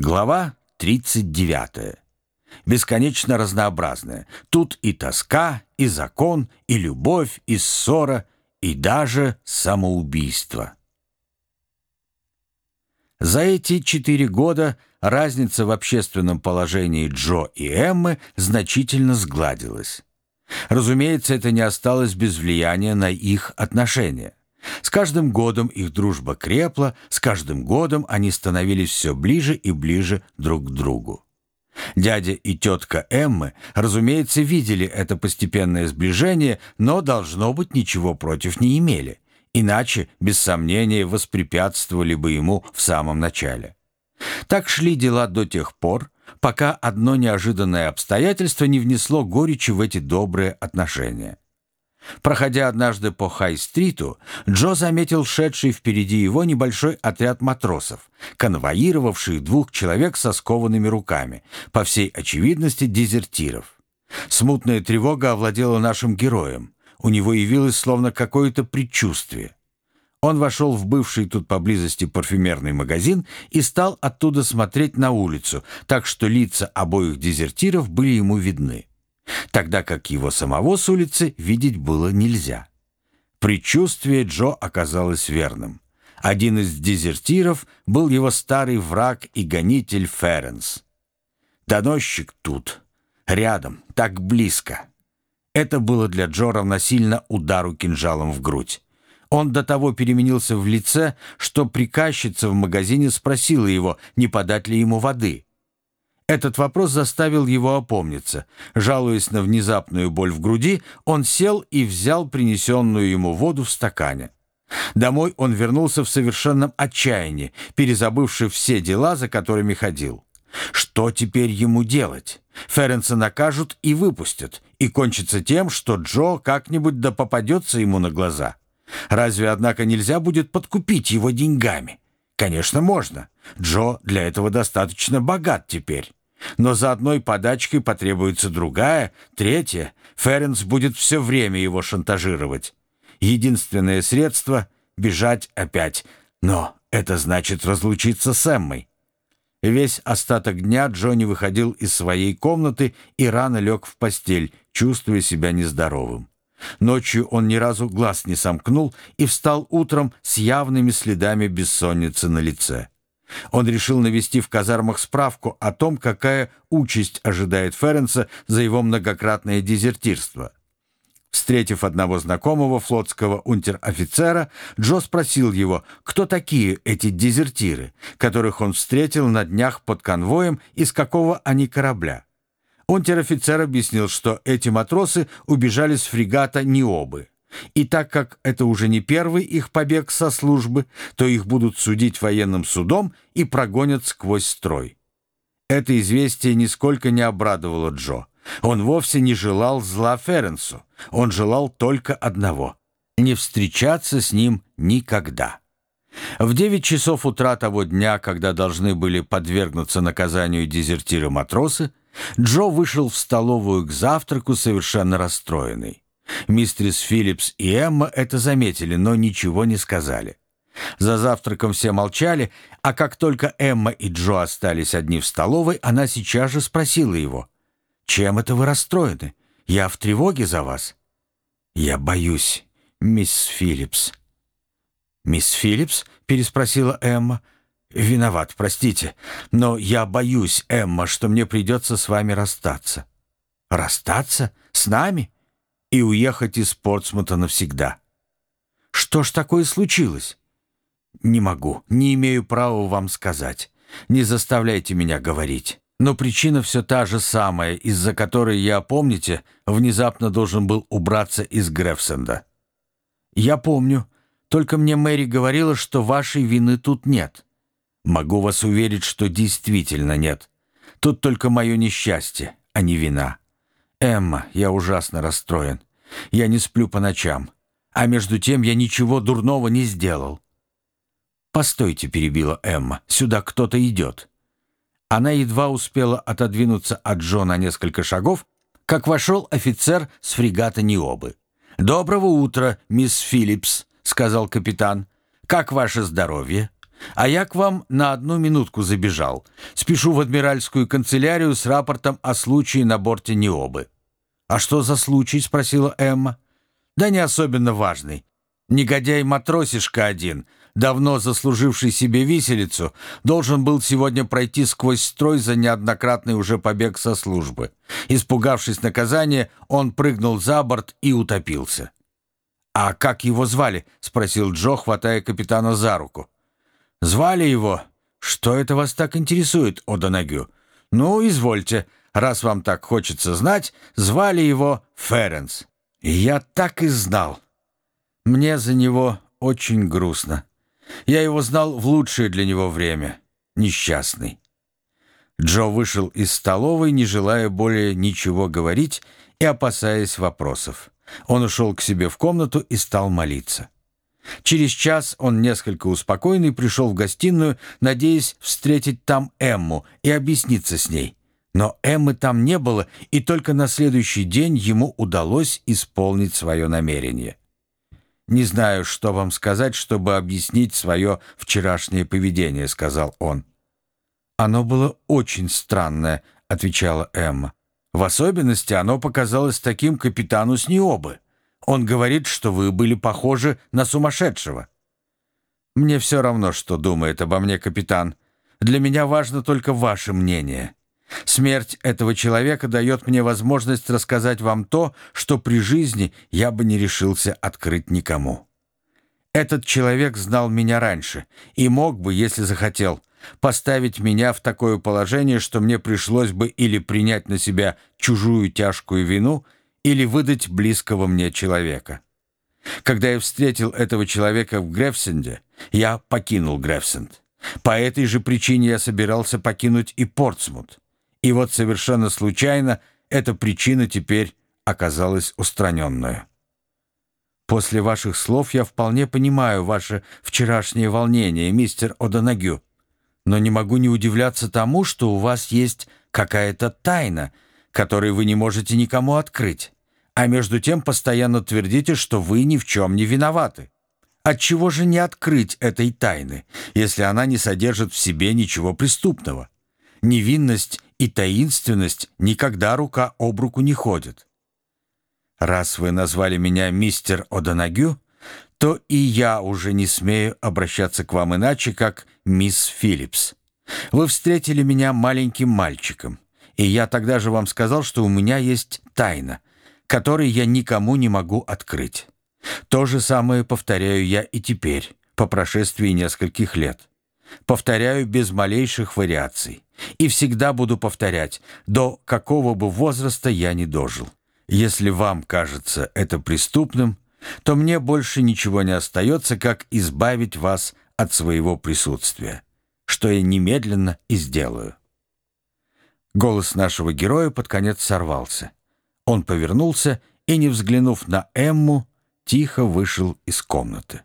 Глава 39. Бесконечно разнообразная. Тут и тоска, и закон, и любовь, и ссора, и даже самоубийство. За эти четыре года разница в общественном положении Джо и Эммы значительно сгладилась. Разумеется, это не осталось без влияния на их отношения. С каждым годом их дружба крепла, с каждым годом они становились все ближе и ближе друг к другу. Дядя и тетка Эммы, разумеется, видели это постепенное сближение, но, должно быть, ничего против не имели, иначе, без сомнения, воспрепятствовали бы ему в самом начале. Так шли дела до тех пор, пока одно неожиданное обстоятельство не внесло горечи в эти добрые отношения. Проходя однажды по Хай-стриту, Джо заметил шедший впереди его небольшой отряд матросов, конвоировавших двух человек со скованными руками, по всей очевидности дезертиров. Смутная тревога овладела нашим героем. У него явилось словно какое-то предчувствие. Он вошел в бывший тут поблизости парфюмерный магазин и стал оттуда смотреть на улицу, так что лица обоих дезертиров были ему видны тогда как его самого с улицы видеть было нельзя. Предчувствие Джо оказалось верным. Один из дезертиров был его старый враг и гонитель Ференс. Доносчик тут, рядом, так близко. Это было для Джо равносильно удару кинжалом в грудь. Он до того переменился в лице, что приказчица в магазине спросила его, не подать ли ему воды. Этот вопрос заставил его опомниться. Жалуясь на внезапную боль в груди, он сел и взял принесенную ему воду в стакане. Домой он вернулся в совершенном отчаянии, перезабывший все дела, за которыми ходил. Что теперь ему делать? Ференса накажут и выпустят, и кончится тем, что Джо как-нибудь да попадется ему на глаза. Разве, однако, нельзя будет подкупить его деньгами? Конечно, можно. Джо для этого достаточно богат теперь. Но за одной подачкой потребуется другая, третья. Ференс будет все время его шантажировать. Единственное средство — бежать опять. Но это значит разлучиться с Эммой. Весь остаток дня Джонни выходил из своей комнаты и рано лег в постель, чувствуя себя нездоровым. Ночью он ни разу глаз не сомкнул и встал утром с явными следами бессонницы на лице. Он решил навести в казармах справку о том, какая участь ожидает Ференса за его многократное дезертирство. Встретив одного знакомого флотского унтер-офицера, Джо спросил его, кто такие эти дезертиры, которых он встретил на днях под конвоем и с какого они корабля. Унтер-офицер объяснил, что эти матросы убежали с фрегата Ниобы. И так как это уже не первый их побег со службы, то их будут судить военным судом и прогонят сквозь строй. Это известие нисколько не обрадовало Джо. Он вовсе не желал зла Ференсу. Он желал только одного — не встречаться с ним никогда. В девять часов утра того дня, когда должны были подвергнуться наказанию дезертиры-матросы, Джо вышел в столовую к завтраку совершенно расстроенный. Мистерис Филлипс и Эмма это заметили, но ничего не сказали. За завтраком все молчали, а как только Эмма и Джо остались одни в столовой, она сейчас же спросила его. «Чем это вы расстроены? Я в тревоге за вас». «Я боюсь, мисс Филлипс». «Мисс Филлипс?» — переспросила Эмма. «Виноват, простите, но я боюсь, Эмма, что мне придется с вами расстаться». «Расстаться? С нами?» И уехать из Портсмута навсегда. Что ж такое случилось? Не могу, не имею права вам сказать. Не заставляйте меня говорить. Но причина все та же самая, из-за которой я, помните, внезапно должен был убраться из Грефсенда. Я помню, только мне Мэри говорила, что вашей вины тут нет. Могу вас уверить, что действительно нет. Тут только мое несчастье, а не вина. «Эмма, я ужасно расстроен. Я не сплю по ночам. А между тем я ничего дурного не сделал». «Постойте», — перебила Эмма, — «сюда кто-то идет». Она едва успела отодвинуться от Джо на несколько шагов, как вошел офицер с фрегата Ниобы. «Доброго утра, мисс Филлипс», — сказал капитан. «Как ваше здоровье? А я к вам на одну минутку забежал. Спешу в адмиральскую канцелярию с рапортом о случае на борте Необы». «А что за случай?» — спросила Эмма. «Да не особенно важный. Негодяй-матросишка один, давно заслуживший себе виселицу, должен был сегодня пройти сквозь строй за неоднократный уже побег со службы. Испугавшись наказания, он прыгнул за борт и утопился. «А как его звали?» — спросил Джо, хватая капитана за руку. «Звали его? Что это вас так интересует, О'Донагю? Ну, извольте, раз вам так хочется знать, звали его Ференс. Я так и знал». Мне за него очень грустно. Я его знал в лучшее для него время. Несчастный. Джо вышел из столовой, не желая более ничего говорить и опасаясь вопросов. Он ушел к себе в комнату и стал молиться. Через час он несколько успокоенный пришел в гостиную, надеясь встретить там Эмму и объясниться с ней. Но Эммы там не было, и только на следующий день ему удалось исполнить свое намерение. «Не знаю, что вам сказать, чтобы объяснить свое вчерашнее поведение», — сказал он. «Оно было очень странное», — отвечала Эмма. «В особенности оно показалось таким капитану Сниобы. Он говорит, что вы были похожи на сумасшедшего». «Мне все равно, что думает обо мне капитан. Для меня важно только ваше мнение». Смерть этого человека дает мне возможность рассказать вам то, что при жизни я бы не решился открыть никому. Этот человек знал меня раньше и мог бы, если захотел, поставить меня в такое положение, что мне пришлось бы или принять на себя чужую тяжкую вину, или выдать близкого мне человека. Когда я встретил этого человека в Грефсенде, я покинул Грефсенд. По этой же причине я собирался покинуть и Портсмут. И вот совершенно случайно эта причина теперь оказалась устраненную. После ваших слов я вполне понимаю ваше вчерашнее волнение, мистер О'Донагю, но не могу не удивляться тому, что у вас есть какая-то тайна, которую вы не можете никому открыть, а между тем постоянно твердите, что вы ни в чем не виноваты. Отчего же не открыть этой тайны, если она не содержит в себе ничего преступного? Невинность и таинственность никогда рука об руку не ходят. Раз вы назвали меня мистер О'Донагю, то и я уже не смею обращаться к вам иначе, как мисс Филлипс. Вы встретили меня маленьким мальчиком, и я тогда же вам сказал, что у меня есть тайна, которой я никому не могу открыть. То же самое повторяю я и теперь, по прошествии нескольких лет. Повторяю без малейших вариаций. И всегда буду повторять, до какого бы возраста я не дожил. Если вам кажется это преступным, то мне больше ничего не остается, как избавить вас от своего присутствия, что я немедленно и сделаю. Голос нашего героя под конец сорвался. Он повернулся и, не взглянув на Эмму, тихо вышел из комнаты.